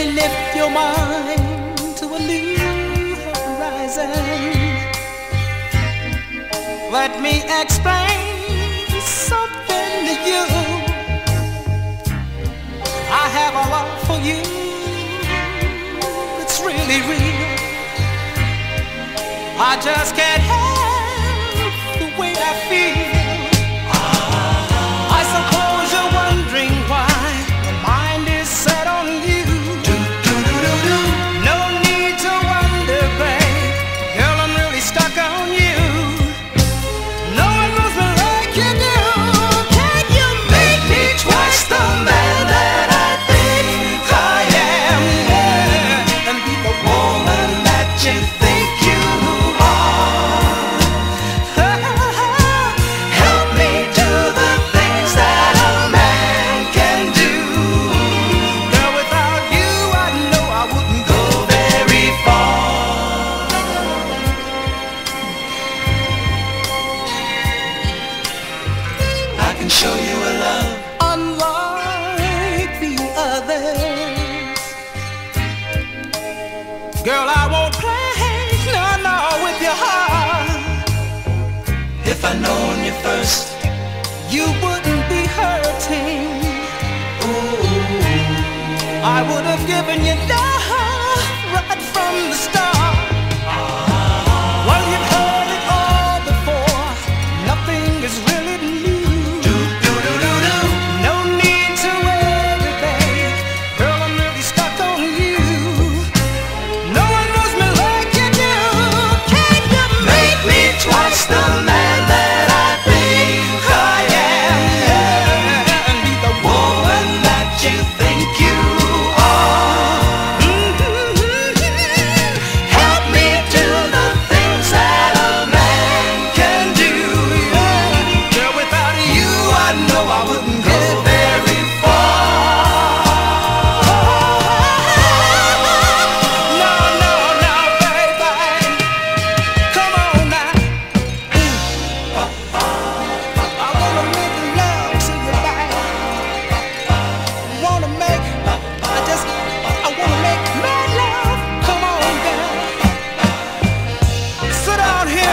Baby, lift your mind to a new horizon. Let me explain something to you. I have a love for you. It's really real. I just can't help the way I feel. show you a love unlike the others. Girl, I won't play no, no with your heart. If I'd known you first, you wouldn't be hurting. Ooh. I would have given you love.